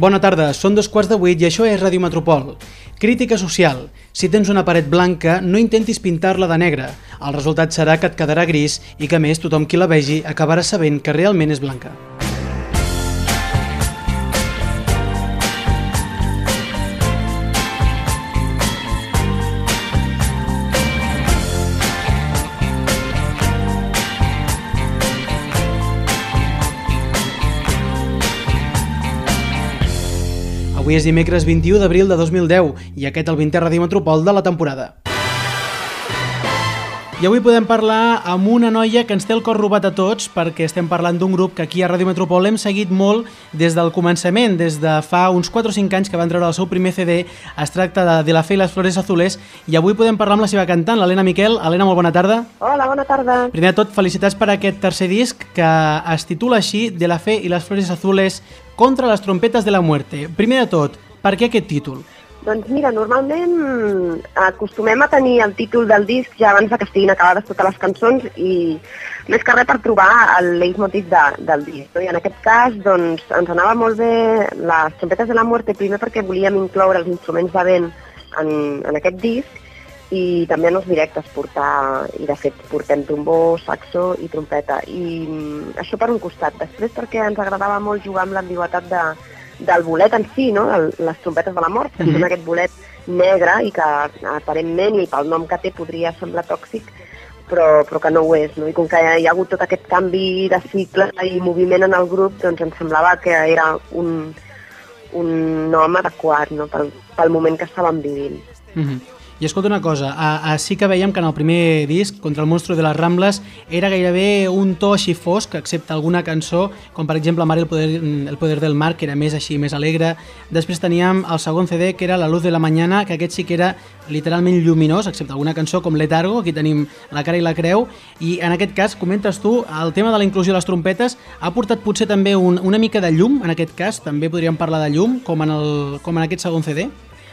Bona tarda, són dos quarts de vuit i això és Ràdio Metropol. Crítica social. Si tens una paret blanca, no intentis pintar-la de negre. El resultat serà que et quedarà gris i que més tothom qui la vegi acabarà sabent que realment és blanca. Avui és dimecres 21 d'abril de 2010 i aquest el 20è Ràdio Metropol de la temporada. I avui podem parlar amb una noia que ens té el cor robat a tots perquè estem parlant d'un grup que aquí a Ràdio Metropol hem seguit molt des del començament, des de fa uns 4 o 5 anys que van treure el seu primer CD, es tracta de De la fe i les flores azules, i avui podem parlar amb la seva cantant, l'Helena Miquel. Helena, molt bona tarda. Hola, bona tarda. Primer de tot, felicitats per aquest tercer disc que es titula així, De la fe i les flores azules contra les trompetes de la muerte. Primer de tot, per què aquest títol? Doncs mira, normalment acostumem a tenir el títol del disc ja abans que estiguin acabades totes les cançons i més que res per trobar el leitmotiv de, del disc. No? I en aquest cas doncs, ens anava molt bé les trompetes de la muerte, primer perquè volíem incloure els instruments de vent en, en aquest disc i també en els directes portar, i de fet portem trombó, saxo i trompeta. I mm, això per un costat. Després perquè ens agradava molt jugar amb l'ambigüetat de, del bolet en si, no? El, les trompetes de la mort, que mm -hmm. aquest bolet negre i que aparentment i pel nom que té podria semblar tòxic, però, però que no ho és. No? I com que hi ha hagut tot aquest canvi de cicle i moviment en el grup, doncs ens semblava que era un, un nom adequat no? pel, pel moment que estàvem vivint. Mm -hmm. I escolta una cosa, a, a, sí que veiem que en el primer disc, Contra el monstru de les Rambles, era gairebé un to així fosc, excepte alguna cançó, com per exemple Mar el poder, el poder del mar, que era més així, més alegre. Després teníem el segon CD, que era La luz de la mañana, que aquest sí que era literalment lluminós, excepte alguna cançó com Letargo, aquí tenim La cara i la creu, i en aquest cas, comentes tu, el tema de la inclusió de les trompetes ha portat potser també un, una mica de llum, en aquest cas, també podríem parlar de llum, com en, el, com en aquest segon CD?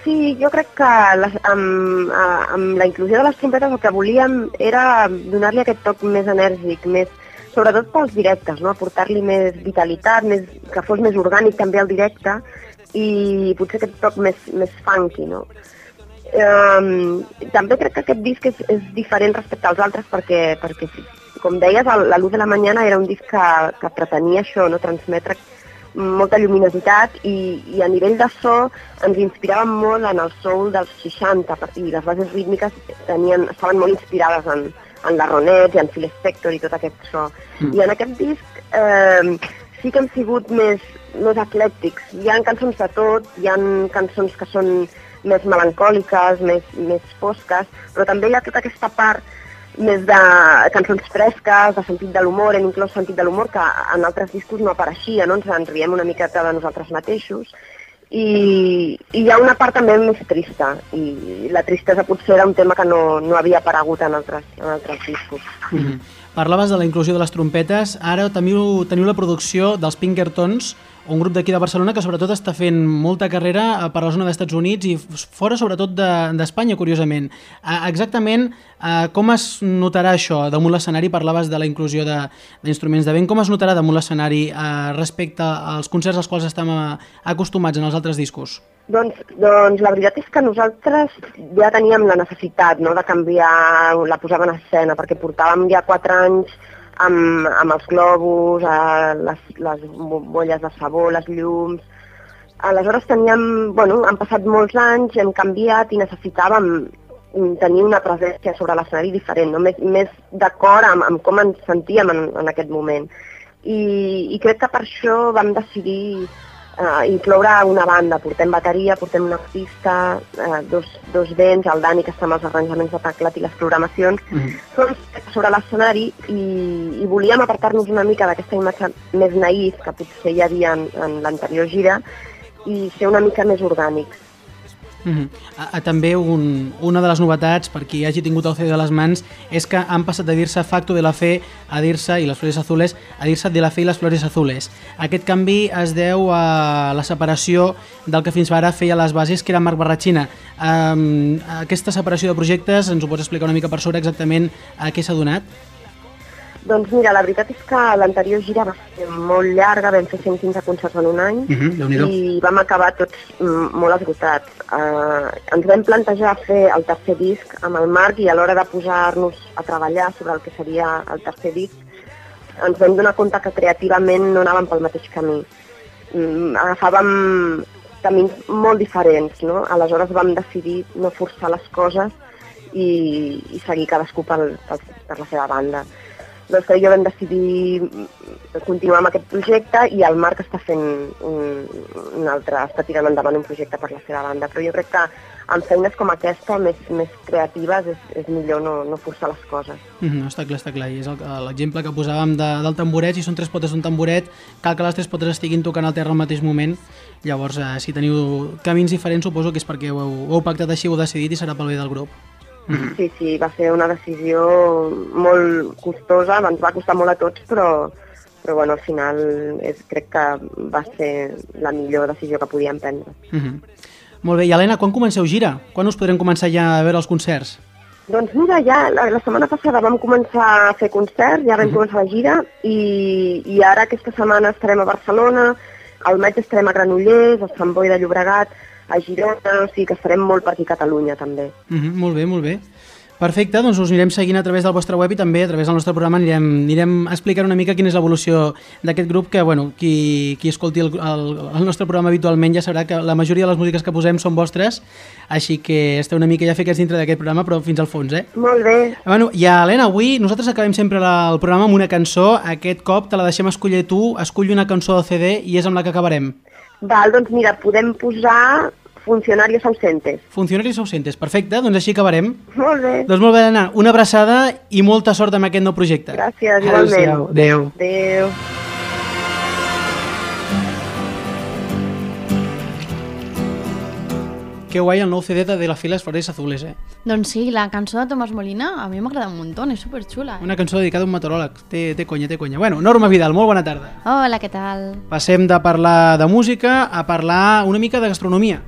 Sí, jo crec que les, amb, amb la inclusió de les trompetes el que volíem era donar-li aquest toc més enèrgic, més, sobretot pels directes, no? aportar-li més vitalitat, més, que fos més orgànic també el directe i potser aquest toc més, més funky. No? Um, també crec que aquest disc és, és diferent respecte als altres perquè, perquè com deies, el, La luz de la mañana era un disc que, que pretenia això, no? transmetre molta lluminositat i, i a nivell de so ens inspiràvem molt en el soul dels 60 i les bases rítmiques tenien, estaven molt inspirades en, en la Ronet i en Phil Spector i tot aquest so. Mm. I en aquest disc eh, sí que hem sigut més, més eclèctics. Hi ha cançons de tot, hi ha cançons que són més melancòliques, més, més fosques, però també hi ha tota aquesta part més de cançons fresques, de sentit de l'humor, hem inclòs sentit de l'humor que en altres discos no apareixia, no? ens en riem una miqueta de nosaltres mateixos. I, I hi ha una part també més trista, i la tristesa potser era un tema que no, no havia aparegut en altres, en altres discos. Mm -hmm. Parlaves de la inclusió de les trompetes, ara teniu, teniu la producció dels Pinkertons, un grup d'aquí de Barcelona que sobretot està fent molta carrera eh, per la zona d'Estats Units i fora sobretot d'Espanya, de, curiosament. Exactament eh, com es notarà això damunt l'escenari? Parlaves de la inclusió d'instruments de, de vent. Com es notarà damunt l'escenari eh, respecte als concerts als quals estem eh, acostumats en els altres discos? Doncs, doncs la veritat és que nosaltres ja teníem la necessitat no, de canviar la posada en escena, perquè portàvem ja quatre anys amb, amb els globus, eh, les, les bolles de sabó, les llums... Aleshores teníem, bueno, han passat molts anys, hem canviat i necessitàvem tenir una presència sobre l'escenari diferent, no? més, més d'acord amb, amb com ens sentíem en, en aquest moment. I, I crec que per això vam decidir eh, incloure una banda, portem bateria, portem un artista, eh, dos, dos vents, el Dani que està amb els arranjaments de teclat i les programacions, mm -hmm. són sobre l'escenari i, i volíem apartar-nos una mica d'aquesta imatge més naïf que potser hi havia en, en l'anterior gira i ser una mica més orgànics. Uh -huh. a, a, també un, una de les novetats, per qui hagi tingut el CD de les mans, és que han passat de dir-se Facto de la Fe a dir-se, i les Flores Azules, a dir-se de la Fe i les Flores Azules. Aquest canvi es deu a la separació del que fins ara feia les bases, que era Marc Barratxina. Um, aquesta separació de projectes, ens ho pots explicar una mica per sobre exactament a què s'ha donat? Doncs mira, la veritat és que l'anterior gira va ser molt llarga, vam fer 115 concerts en un any Uh -huh, i vam acabar tots mm, molt esgotats. Uh, ens vam plantejar fer el tercer disc amb el Marc i a l'hora de posar-nos a treballar sobre el que seria el tercer disc ens vam donar compte que creativament no anàvem pel mateix camí. Mm, agafàvem camins molt diferents, no? Aleshores vam decidir no forçar les coses i, i seguir cadascú pel, pel, per la seva banda. Doncs que jo vam decidir mm, continuar amb aquest projecte i el Marc està fent un, un altre, està tirant endavant un projecte per la seva banda, però jo crec que amb feines com aquesta, més, més creatives, és, és millor no, no forçar les coses. Uh -huh, està clar, està clar. I és l'exemple que posàvem de, del tamboret, si són tres potes d'un tamboret, cal que les tres potes estiguin tocant al terra al mateix moment. Llavors, eh, si teniu camins diferents, suposo que és perquè ho heu, ho heu pactat així, ho heu decidit i serà pel bé del grup. Sí, sí, va ser una decisió molt costosa, ens va costar molt a tots, però, però bueno, al final és, crec que va ser la millor decisió que podíem prendre. Uh -huh. Molt bé, i Helena, quan comenceu gira? Quan us podrem començar ja a veure els concerts? Doncs mira, ja la, la setmana passada vam començar a fer concerts, ja vam començar la gira i, i ara aquesta setmana estarem a Barcelona, al maig estarem a Granollers, a Sant Boi de Llobregat, a Girona, o sigui que estarem molt per aquí a Catalunya també. Uh -huh, molt bé, molt bé. Perfecte, doncs us anirem seguint a través del vostre web i també a través del nostre programa anirem, anirem explicant una mica quina és l'evolució d'aquest grup que, bueno, qui, qui escolti el, el, el nostre programa habitualment ja sabrà que la majoria de les músiques que posem són vostres, així que esteu una mica ja fiquets dintre d'aquest programa, però fins al fons, eh? Molt bé, Bueno, i Helena, avui nosaltres acabem sempre la, el programa amb una cançó, aquest cop te la deixem escollir tu, escull una cançó del CD i és amb la que acabarem. Val, doncs mira, podem posar funcionaris ausentes. Funcionaris ausentes, perfecte, doncs així acabarem. Molt bé, Doncs molt bé, Helena, una abraçada i molta sort amb aquest nou projecte. gràcies, igualment. Adéu-siau. Adéu. Adéu. Que guai el nou CD de De la Files Flores Azules, eh? Doncs sí, la cançó de Tomàs Molina a mi m'agrada un muntó, és superxula. Una cançó dedicada a un meteoròleg. Té, té conya, té conya. Bueno, Norma Vidal, molt bona tarda. Hola, què tal? Passem de parlar de música a parlar una mica de gastronomia.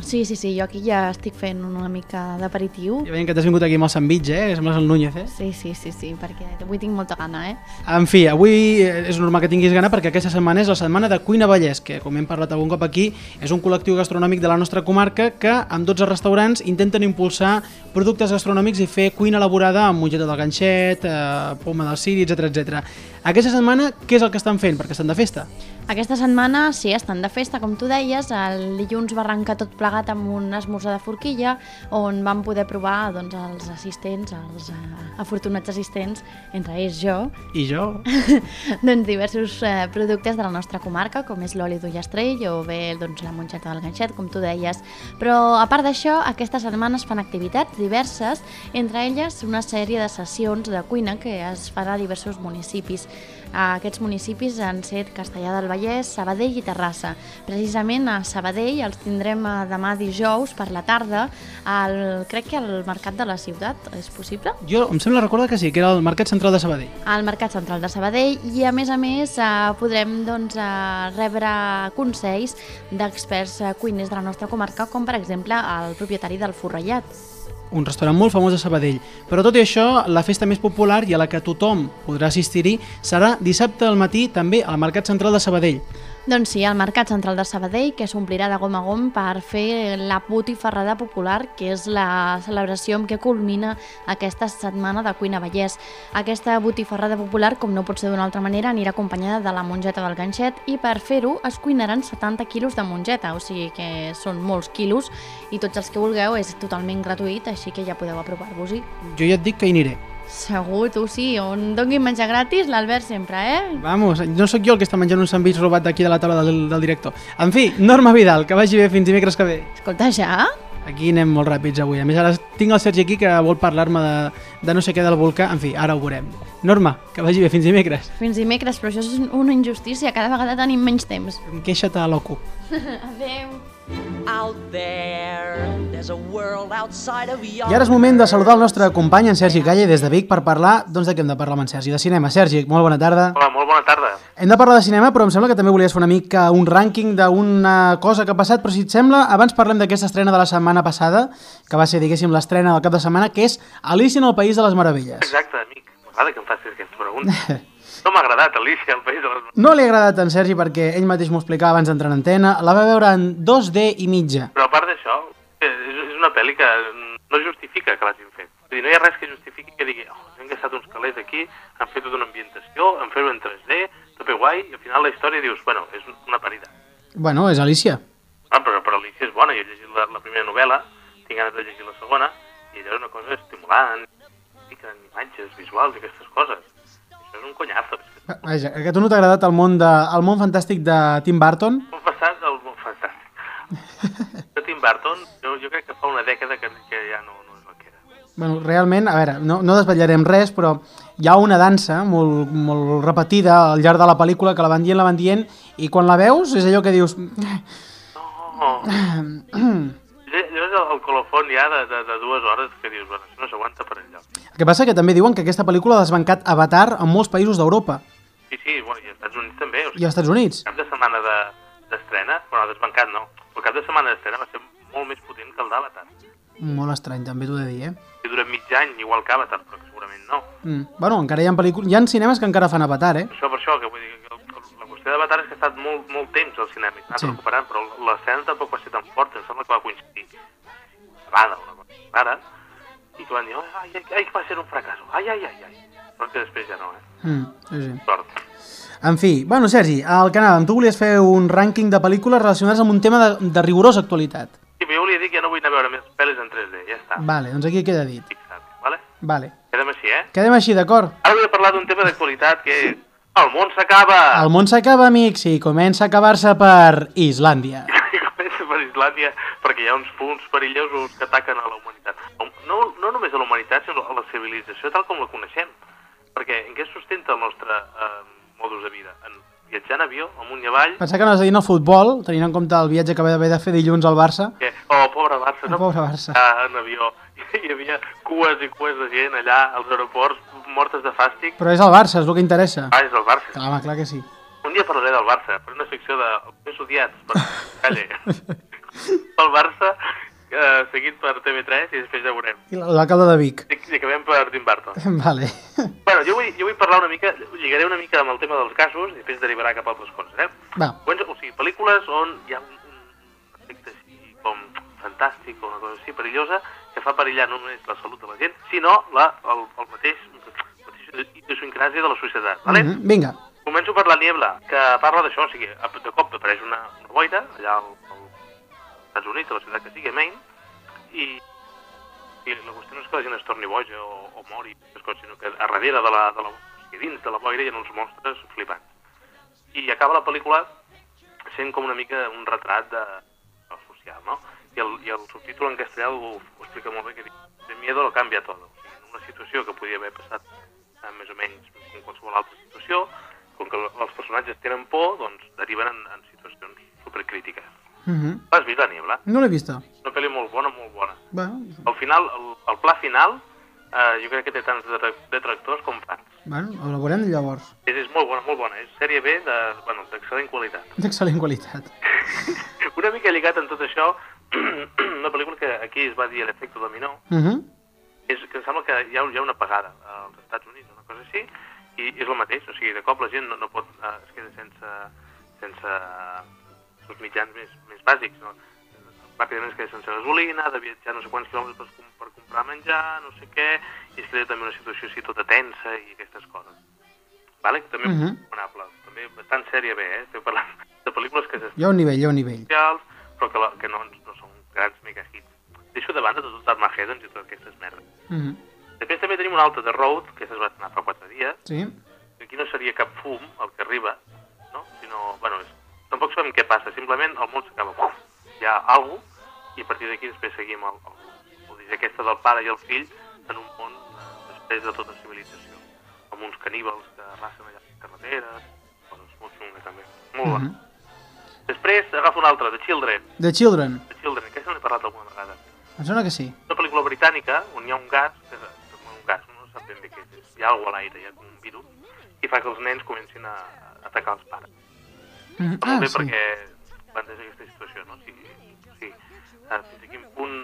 Sí, sí, sí, jo aquí ja estic fent una mica d'aperitiu. Ja veiem que t'has vingut aquí amb el sandvitx, eh? Que sembles el Núñez, eh? Sí, sí, sí, sí, perquè avui tinc molta gana, eh? En fi, avui eh, és normal que tinguis gana perquè aquesta setmana és la setmana de Cuina Vallès, que com hem parlat algun cop aquí, és un col·lectiu gastronòmic de la nostra comarca que amb 12 restaurants intenten impulsar productes gastronòmics i fer cuina elaborada amb mongeta del ganxet, eh, poma del ciri, etc etc. Aquesta setmana què és el que estan fent? Perquè estan de festa. Aquesta setmana, sí, estan de festa, com tu deies, el dilluns va arrencar tot plegat amb un esmorzar de forquilla, on vam poder provar doncs, els assistents, els uh, afortunats assistents, entre ells jo, I jo? doncs, diversos eh, productes de la nostra comarca, com és l'oli d'ullastrell o bé doncs, la monxeta del ganxet, com tu deies. Però, a part d'això, aquesta setmana es fan activitats diverses, entre elles una sèrie de sessions de cuina que es fan a diversos municipis. Aquests municipis han set Castellà del Vallès, Sabadell i Terrassa. Precisament a Sabadell els tindrem eh, demà dijous per la tarda, al, crec que al Mercat de la Ciutat, és possible? Jo em sembla recordar que sí, que era el Mercat Central de Sabadell. al Mercat Central de Sabadell i a més a més eh, podrem doncs, eh, rebre consells d'experts cuiners de la nostra comarca com per exemple el propietari del Forrellat. Un restaurant molt famós de Sabadell. Però tot i això, la festa més popular i a la que tothom podrà assistir-hi serà dissabte al matí també al Mercat Central de Sabadell. Doncs sí, el Mercat Central de Sabadell, que s'omplirà de gom a gom per fer la botifarrada popular, que és la celebració amb què culmina aquesta setmana de Cuina Vallès. Aquesta botifarrada popular, com no pot ser d'una altra manera, anirà acompanyada de la mongeta del ganxet i per fer-ho es cuinaran 70 quilos de mongeta, o sigui que són molts quilos i tots els que vulgueu és totalment gratuït, així que ja podeu apropar-vos-hi. Jo ja et dic que hi aniré. Segur, tu sí, on donguin menjar gratis, l'Albert sempre, eh? Vamos, no sóc jo el que està menjant un sandvitx robat d'aquí de la taula del, del director. En fi, Norma Vidal, que vagi bé fins dimecres que ve. Escolta, ja? Aquí anem molt ràpids avui. A més, ara tinc el Sergi aquí que vol parlar-me de, de no sé què del volcà. En fi, ara ho veurem. Norma, que vagi bé fins dimecres. Fins dimecres, però això és una injustícia, cada vegada tenim menys temps. Queixa-te a l'ocu. Adéu. Out there, there's a world outside of I ara és moment de saludar el nostre company, en Sergi Calle, des de Vic, per parlar, doncs de què hem de parlar amb en Sergi? De cinema. Sergi, molt bona tarda. Hola, molt bona tarda. Hem de parlar de cinema, però em sembla que també volies fer una mica un rànquing d'una cosa que ha passat, però si et sembla, abans parlem d'aquesta estrena de la setmana passada, que va ser, diguéssim, l'estrena del cap de setmana, que és Alicia en el País de les Meravelles. Exacte, amic. vegada que em facis aquesta pregunta. No m'ha agradat, Alicia, el País de les... No li ha agradat en Sergi perquè ell mateix m'ho explicava abans d'entrar en antena. La va veure en 2D i mitja. Però a part d'això, és, una pel·li que no justifica que l'hagin fet. Vull dir, no hi ha res que justifiqui que digui oh, hem gastat uns calés aquí, han fet tota una ambientació, han fet-ho en 3D, tot bé guai, i al final la història dius, bueno, és una parida. Bueno, és Alicia. Ah, però, però Alicia és bona, jo he llegit la, la primera novel·la, tinc ganes de llegir la segona, i allò és una cosa estimulant, fiquen imatges visuals i aquestes coses. És un conyazo. Vaja, que a tu no t'ha agradat el món, de, el món fantàstic de Tim Burton? un passat el món fantàstic. De Tim Burton, jo, jo crec que fa una dècada que, que ja no, no és el que era. Bueno, realment, a veure, no, no desvetllarem res, però hi ha una dansa molt, molt repetida al llarg de la pel·lícula que la van dient, la van dient, i quan la veus és allò que dius... No, allò és el, el colofon ja de, de, de dues hores que dius, bueno, això no s'aguanta per enlloc. El que passa que també diuen que aquesta pel·lícula ha desbancat Avatar en molts països d'Europa Sí, sí, bueno, i als Estats Units també. O i sigui, als Estats Units. cap de setmana de- d'estrena, bueno, desbancat no, però cap de setmana d'estrena va ser molt més potent que el d'Avatar. Molt estrany, també t'ho he de dir, eh? I dura mig any, igual que Avatar, però segurament no. Mm. Bueno, encara hi ha pel·lícules... Hi ha cinemes que encara fan Avatar, eh? Això per això, que vull dir, que la qüestió d'Avatar és que ha estat molt, molt temps al cinema i s'ha Sí. recuperant, però l'escena tampoc va ser tan forta, em sembla que va coincidir vegada, una cosa rara, i que van dir, ai, ai, ai, va ser un fracàs, ai, ai, ai, ai. Però que després ja no, eh? Mm, sí, sí. Sort. En fi, bueno, Sergi, al que anàvem, tu volies fer un rànquing de pel·lícules relacionades amb un tema de, de rigorosa actualitat. Sí, però jo volia dir que ja no vull anar a veure més pel·lis en 3D, ja està, Vale, doncs aquí queda dit. fixa't, vale? Vale. Quedem així, eh? Quedem així, d'acord? Ara vull parlar d'un tema d'actualitat que és el món s'acaba! El món s'acaba, amics, i comença a acabar-se per Islàndia. Comença per Islàndia perquè hi ha uns punts perillosos que ataquen a la humanitat. No, no només a la humanitat, sinó a la civilització tal com la coneixem. Perquè en què sustenta el nostre eh, modus de vida? En viatjar en avió, amunt i avall, Pensar que anaves a dir no futbol, tenint en compte el viatge que va haver de fer dilluns al Barça. que, oh, pobre Barça, no? El pobre Barça. Ah, en avió. Hi havia cues i cues de gent allà als aeroports, mortes de fàstic. Però és el Barça, és el que interessa. Ah, és el Barça. Clar, home, clar que sí. Un dia parlaré del Barça, per una secció de els més odiats per Calle. el Barça, eh, seguit per TV3 i després ja veurem. I l'alcalde de Vic. I i acabem per Tim Burton. Vale. Bueno, jo vull, jo vull parlar una mica, lligaré una mica amb el tema dels casos i després derivarà cap a altres coses, eh? Va. O sigui, pel·lícules on hi ha un, efecte així com fantàstic o una cosa així perillosa que fa perillar no només la salut de la gent, sinó la, el, el mateix, la mateixa idiosincràsia de la societat, vale? Mhm, Vinga. Començo per La Niebla, que parla d'això, o sigui, de cop apareix una, una boira allà al, Estats Units, a la ciutat que sigui, a Maine, i, i la qüestió no és que la gent es torni boja o, o mori, sinó que a darrere de la, de la, sigui, dins de la boira hi ha uns monstres flipants. I acaba la pel·lícula sent com una mica un retrat de, de social, no? I el, i el subtítol en castellà ho, ho explica molt bé, que diu, de miedo lo cambia todo. O sigui, en una situació que podia haver passat eh, més o menys com qualsevol altra situació, com que els personatges tenen por, doncs deriven en, en situacions supercrítiques. Mhm. L'has vist, La Niebla? No l'he vista. Una pel·li molt bona, molt bona. Bueno, Al final, el, el pla final, eh, jo crec que té tants detra- detractors com fans. bueno, la veurem llavors. És, és molt bona, molt bona. És sèrie B de, bueno, d'excel·lent qualitat. D'excel·lent qualitat. Una mica lligat amb tot això, una pel·lícula que aquí es va dir l'efecte dominó, Mhm. és que em sembla que hi ha, hi ha una apagada als Estats Units, una cosa així, i és el mateix, o sigui, de cop la gent no, no pot, eh, es queda sense, sense els mitjans més, més bàsics, no? ràpidament es queda sense gasolina, de viatjar no sé quants quilòmetres per, com- per comprar menjar, no sé què, i es queda també una situació així tota tensa i aquestes coses. Vale? També Mhm. uh -huh. també bastant sèrie bé, eh? Estic parlant de pel·lícules que Hi ha un nivell, hi ha un nivell. però que, la, que no, no són grans mega hits. Deixo de banda tot Armageddon i totes aquestes merdes. Mhm. Després també tenim una altra de Road, que es va estrenar fa 4 dies, Sí? aquí no seria cap fum el que arriba, no? sinó, bueno, és, sabem què passa, simplement el món s'acaba, hi ha alguna cosa, i a partir d'aquí després seguim el, el, el, el aquesta del pare i el fill en un món eh, després de tota civilització, amb uns caníbals que arrasen allà a les carreteres, coses molt xungues també, molt bona. Mhm. Després agafo una altra, The Children, The Children. The Children, aquesta n'he parlat alguna vegada. Em sembla que sí. Una pel·lícula britànica on hi ha un gas, que és un gas, no sap ben bé què és, hi ha alguna a l'aire, hi ha un virus, i fa que els nens comencin a, a atacar els pares. Mhm. Està Ah, bé sí. perquè planteja aquesta situació, no? Sí, sí. Ah, fins a quin punt...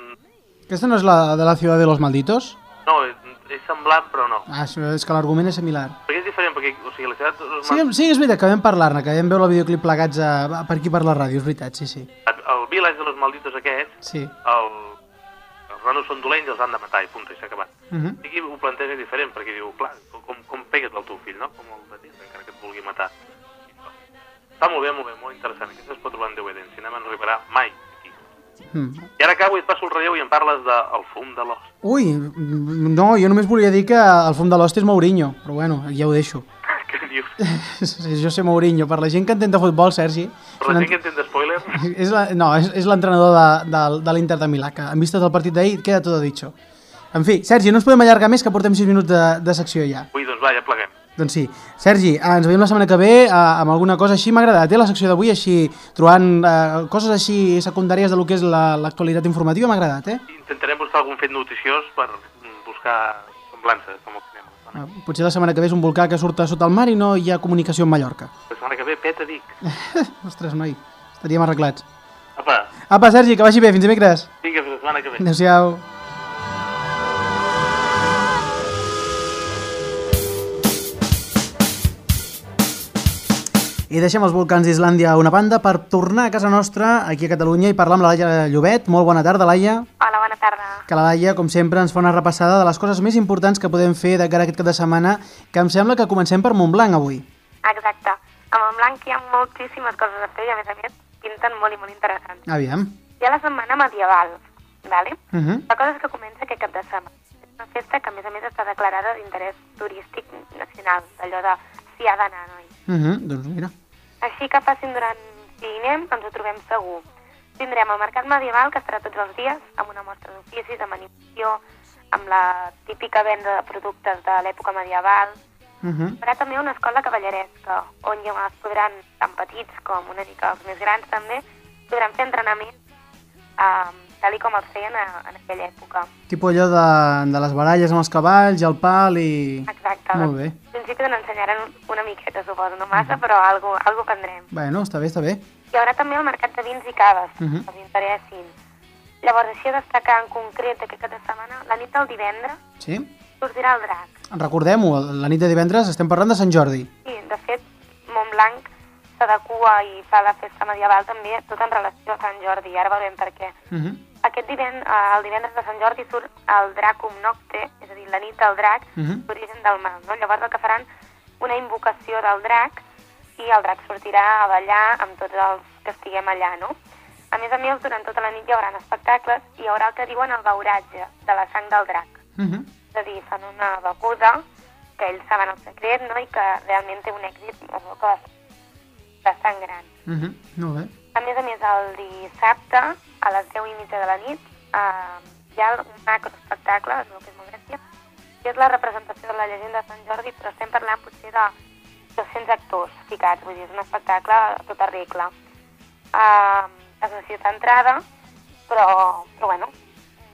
Aquesta no és la de la ciutat de los malditos? No, és, semblant, però no. Ah, és que l'argument és similar. Perquè és diferent, perquè, o sigui, la ciutat... Sí, sí, és veritat, que vam parlar-ne, que vam veure el videoclip plegats a, per aquí per la ràdio, és veritat, sí, sí. El Village de los Malditos aquests, Sí. el, els nanos són dolents i els han de matar i punt, i s'ha acabat. Uh -huh. Aquí ho planteja diferent, perquè diu, clar, com, com pegues al teu fill, no? Com el mateix, encara que et vulgui matar. Està molt bé, molt bé, molt interessant. Aquesta es pot trobar en DVD, en cinema no arribarà mai aquí. Mm. I ara acabo i et passo el relleu i em parles del de, el fum de l'os. Ui, no, jo només volia dir que el fum de l'host és Mourinho, però bueno, ja ho deixo. Què dius? Jo sé Mourinho, per la gent que entén de futbol, Sergi, Per la gent que entén d'espoiler, és la, no, és, és l'entrenador de, de, de l'Inter de Milà, que en vista del partit d'ahir queda tot dicho. En fi, Sergi, no ens podem allargar més, que portem 6 minuts de, de secció ja. ui, doncs va, ja pleguem. Doncs sí. Sergi, eh, ens veiem la setmana que ve eh, amb alguna cosa així. M'ha agradat, eh, la secció d'avui, així, trobant eh, coses així secundàries de lo que és la- l'actualitat informativa, m'ha agradat, eh? Intentarem buscar algun fet noticiós per buscar semblances amb el cinema. Eh, Potser la setmana que ve és un volcà que surt a sota el mar i no hi ha comunicació amb Mallorca. La setmana que ve, peta Vic. Ostres, noi, estaríem arreglats. Apa, Apa, Sergi, que vagi bé, fins dimecres. vinga, fins la setmana que ve. Adéu-siau. I deixem els volcans d'Islàndia a una banda per tornar a casa nostra, aquí a Catalunya, i parlar amb la Laia Llobet. Molt bona tarda, Laia. Hola, bona tarda. Que la Laia, com sempre, ens fa una repassada de les coses més importants que podem fer de cara a aquest cap de setmana, que em sembla que comencem per Montblanc avui. Exacte. A Montblanc hi ha moltíssimes coses a fer i, a més a més, pinten molt i molt interessants. Aviam. Hi ha la setmana medieval, vale? Uh -huh. La cosa és que comença aquest cap de setmana. És una festa que, a més a més, està declarada d'interès turístic nacional, d'allò de si ha d'anar, noi. Uh -huh. Doncs mira. Així que facin durant... Si hi anem, ens ho trobem segur. Tindrem el mercat medieval, que estarà tots els dies, amb una mostra d'oficis, amb animació, amb la típica venda de productes de l'època medieval. Uh -huh. Hi haurà també una escola cavalleresca, on ja es podran, tan petits com una mica els més grans també, podran fer entrenament eh, tal i com els feien a, en aquella època. Tipo allò de, de les baralles amb els cavalls el pal i... Exacte. Molt bé. En principi n'ensenyaran una miqueta, suposo, no massa, però algo, algo prendrem. Bueno, està bé, està bé. Hi haurà també el mercat de vins i caves, Mhm. que els interessin. Llavors, així destacar en concret aquest cap de setmana, la nit del divendres Sí? sortirà el drac. Recordem-ho, la nit de divendres estem parlant de Sant Jordi. Sí, de fet, Montblanc s'adequa i fa la festa medieval també tot en relació a Sant Jordi, ara veurem per què. Uh -huh. Aquest divend, eh, el divendres de Sant Jordi surt el Dracum Nocte, és a dir, la nit del drac, Mhm. l'origen del mal. No? Llavors el que faran una invocació del drac i el drac sortirà a ballar amb tots els que estiguem allà, no? A més a més, durant tota la nit hi haurà espectacles i hi haurà el que diuen el beuratge de la sang del drac. Uh -huh. És a dir, fan una beguda que ells saben el secret, no?, i que realment té un èxit es veu que bastant gran. Uh -huh. Molt bé. A més a més, el dissabte, a les 10 i mitja de la nit, eh, hi ha un macro espectacle, es veu que és molt gràcia, que és la representació de la llegenda de Sant Jordi, però estem parlant potser de 200 actors ficats, vull dir, és un espectacle a tota regla. Eh, es necessita entrada, però, però bueno,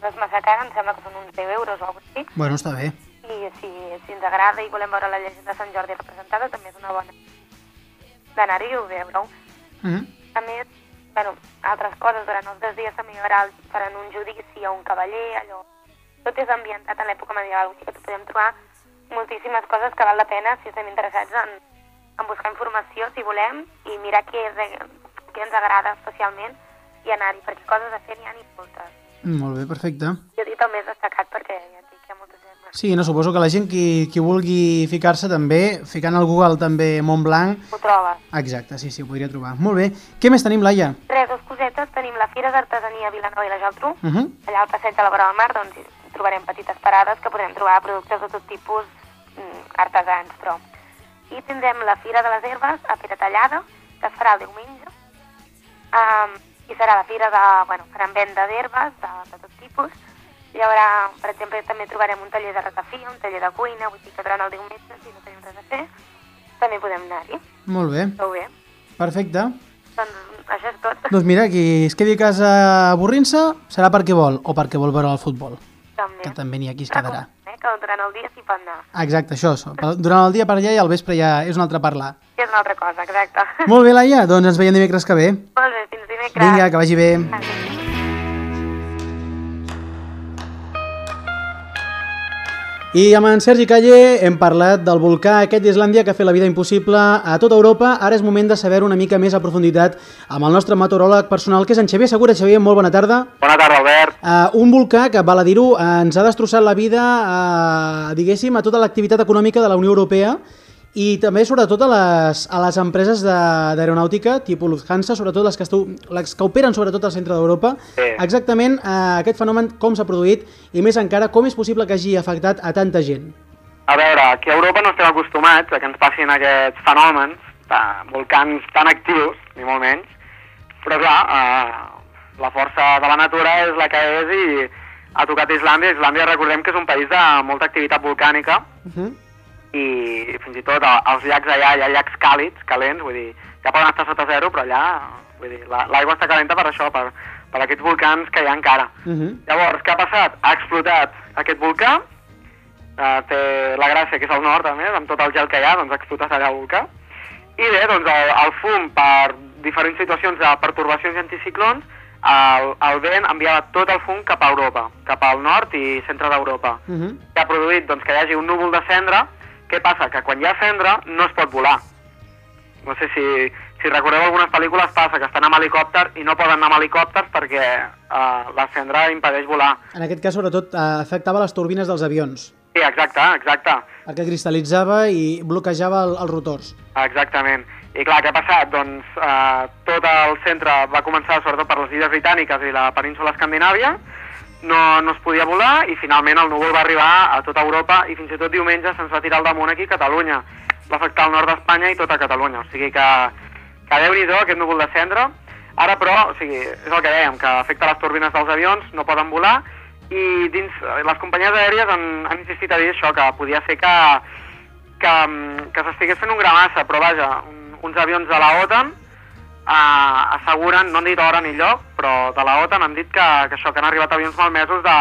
no és massa car, em sembla que són uns 10 euros o alguna cosa Bueno, està bé. i si, si ens agrada i volem veure la llegenda de Sant Jordi representada, també és una bona d'anar-hi i veure-ho. Uh -huh. A més, bueno, altres coses, durant els dos dies també hi haurà, faran un judici a un cavaller, allò... Tot és ambientat en l'època medieval, així que podem trobar moltíssimes coses que val la pena si estem interessats en, en buscar informació, si volem, i mirar què, és, què ens agrada especialment i anar-hi, perquè coses a fer n'hi ha ni moltes. Molt bé, perfecte. Jo he dit el més destacat perquè ja et dic hi ha moltes temes. Sí, no, suposo que la gent qui, qui vulgui ficar-se també, ficant al Google també Montblanc, Ho trobes. exacte, sí, sí, ho podria trobar. Molt bé. Què més tenim, Laia? Tres, dos cosetes, tenim la Fira d'Artesania Vilanova i la Geltrú, Uh -huh. allà al passeig de la vora del mar doncs, trobarem petites parades que podrem trobar productes de tot tipus mm, artesans, però. I tindrem la Fira de les Herbes a Pere Tallada, que es farà el diumenge, um, i serà la fira de, bueno, faran venda d'herbes de, de tot tipus, hi haurà, per exemple, també trobarem un taller de ratafia, un taller de cuina, vull dir que durant el diumenge, si no tenim res a fer, també podem anar-hi. Molt bé, Prou bé. perfecte. Doncs això és tot. Doncs mira, qui es quedi a casa avorrint-se serà perquè vol, o perquè vol veure el futbol, també. que també n'hi ha qui es quedarà. Eh, que durant el dia s'hi pot anar. Exacte, això. Durant el dia per allà i al vespre ja és un altre parlar. I és una altra cosa, exacte. Molt bé, Laia, doncs ens veiem dimecres que ve. Molt bé, fins dimecres. Vinga, que vagi bé. I amb en Sergi Calle hem parlat del volcà aquest d'Islàndia que ha fet la vida impossible a tota Europa. Ara és moment de saber una mica més a profunditat amb el nostre meteoròleg personal, que és en Xavier Segura. Xavier, molt bona tarda. Bona tarda, Albert. Uh, un volcà que, val a dir-ho, ens ha destrossat la vida, uh, diguéssim, a tota l'activitat econòmica de la Unió Europea i també sobretot a les, a les empreses de- d'aeronàutica, tipus Lufthansa, sobretot les que, estu, les que operen sobretot al centre d'Europa. Sí. Exactament uh, aquest fenomen com s'ha produït i més encara com és possible que hagi afectat a tanta gent. A veure, aquí a Europa no estem acostumats a que ens passin aquests fenòmens, de volcans tan actius, ni molt menys, però clar, eh, la força de la natura és la que és i ha tocat Islàndia. Islàndia recordem que és un país de molta activitat volcànica Uh -huh. I fins i tot als llacs allà hi ha llacs càlids, calents, vull dir, ja poden estar sota zero, però allà, vull dir, la- l'aigua està calenta per això, per, per aquests volcans que hi ha encara. Uh -huh. Llavors, què ha passat? Ha explotat aquest volcà, eh, té la gràcia que és al nord, a més, amb tot el gel que hi ha, doncs ha explotat allà el volcà, i bé, doncs el, el fum, per diferents situacions de pertorbacions i anticiclons, el, el vent enviava tot el fum cap a Europa, cap al nord i centre d'Europa, Uh -huh. que ha produït doncs, que hi hagi un núvol de cendra. Què passa? Que quan hi ha cendra no es pot volar. No sé si, si recordeu algunes pel·lícules passa que estan amb helicòpter i no poden anar amb helicòpters perquè eh, la cendra impedeix volar. En aquest cas, sobretot, eh, afectava les turbines dels avions, Sí, exacte, exacte, perquè cristal·litzava i bloquejava el, els rotors. exactament. I clar, què ha passat? Doncs eh, tot el centre va començar sobretot per les illes britàniques i la península escandinàvia, no, no es podia volar i finalment el núvol va arribar a tota Europa i fins i tot diumenge se'ns va tirar al damunt aquí a Catalunya. Va afectar el nord d'Espanya i tota Catalunya, o sigui que, que déu-n'hi-do aquest núvol de cendra. Ara però, o sigui, és el que dèiem, que afecta les turbines dels avions, no poden volar i dins les companyies aèries han, han insistit a dir això, que podia ser que, que, mm, que s'estigués fent un gramassa, però vaja, un, uns avions de la OTAN eh, asseguren, no han dit hora ni lloc, però de la OTAN han dit que, que això, que han arribat avions malmesos de,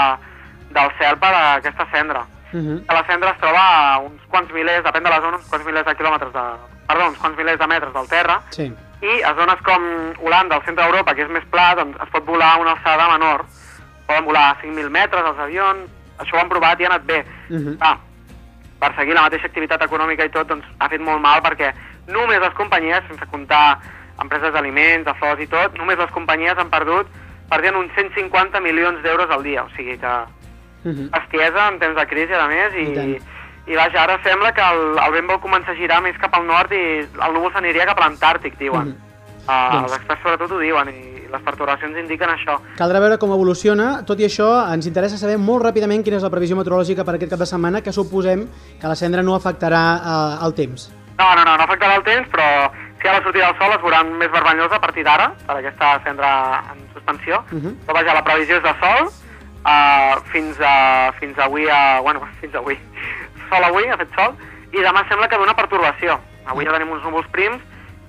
del cel per a aquesta cendra. Uh -huh. Que la cendra es troba a uns quants milers, depèn de la zona, uns quants milers de quilòmetres de... Perdó, uns quants milers de metres del terra, Sí. i a zones com Holanda, al centre d'Europa, que és més pla, doncs es pot volar a una alçada menor. Poden volar a 5.000 metres els avions, això ho han provat i ha anat bé. Uh -huh. Ah, per seguir la mateixa activitat econòmica i tot, doncs ha fet molt mal perquè només les companyies, sense comptar empreses d'aliments, de flors i tot, només les companyies han perdut, perdien uns 150 milions d'euros al dia, o sigui que Uh -huh. bestiesa en temps de crisi, a més, I i, i vaja, ara sembla que el, el vent vol començar a girar més cap al nord i el núvol s'aniria cap a l'Antàrtic, diuen. Mhm. Uh, Doncs- Els experts sobretot ho diuen i les perturbacions indiquen això. Caldrà veure com evoluciona. Tot i això, ens interessa saber molt ràpidament quina és la previsió meteorològica per aquest cap de setmana, que suposem que la cendra no afectarà eh, el temps. No, no, no, no afectarà el temps, però si ha la sortida del sol es veuran més vermellosa a partir d'ara, per aquesta cendra en suspensió. Uh -huh. Però vaja, la previsió és de sol uh, fins, a, fins avui, a, bueno, fins avui, sol avui, ha fet sol, i demà sembla que d'una pertorbació. Avui ja tenim uns núvols prims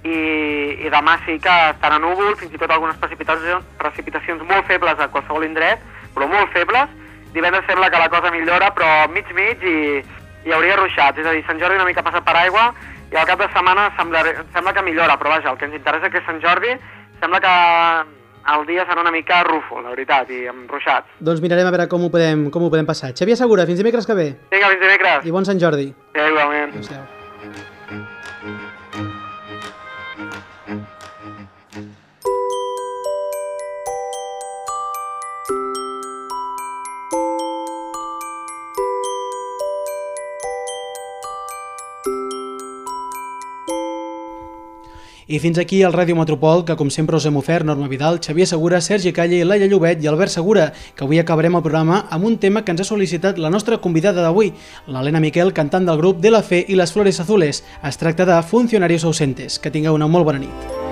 i, i demà sí que estarà núvol, fins i tot algunes precipitacions, precipitacions molt febles a qualsevol indret, però molt febles. Divendres sembla que la cosa millora, però mig-mig i hi hauria ruixats, és a dir, Sant Jordi una mica passat per aigua i al cap de setmana sembla, sembla que millora, però vaja, el que ens interessa que és Sant Jordi, sembla que el dia serà una mica rufo, la veritat, i amb ruixats. Doncs mirarem a veure com ho podem, com ho podem passar. Xavier Segura, fins dimecres que ve. Vinga, fins dimecres. I bon Sant Jordi. Sí, igualment. Adéu. I fins aquí el Ràdio Metropol, que com sempre us hem ofert Norma Vidal, Xavier Segura, Sergi Calle, Laia Llobet i Albert Segura, que avui acabarem el programa amb un tema que ens ha sol·licitat la nostra convidada d'avui, l'Helena Miquel, cantant del grup De la Fe i les Flores Azules. Es tracta de Funcionarios Ausentes. Que tingueu una molt bona nit.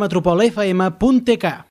radiometropolfm.tk.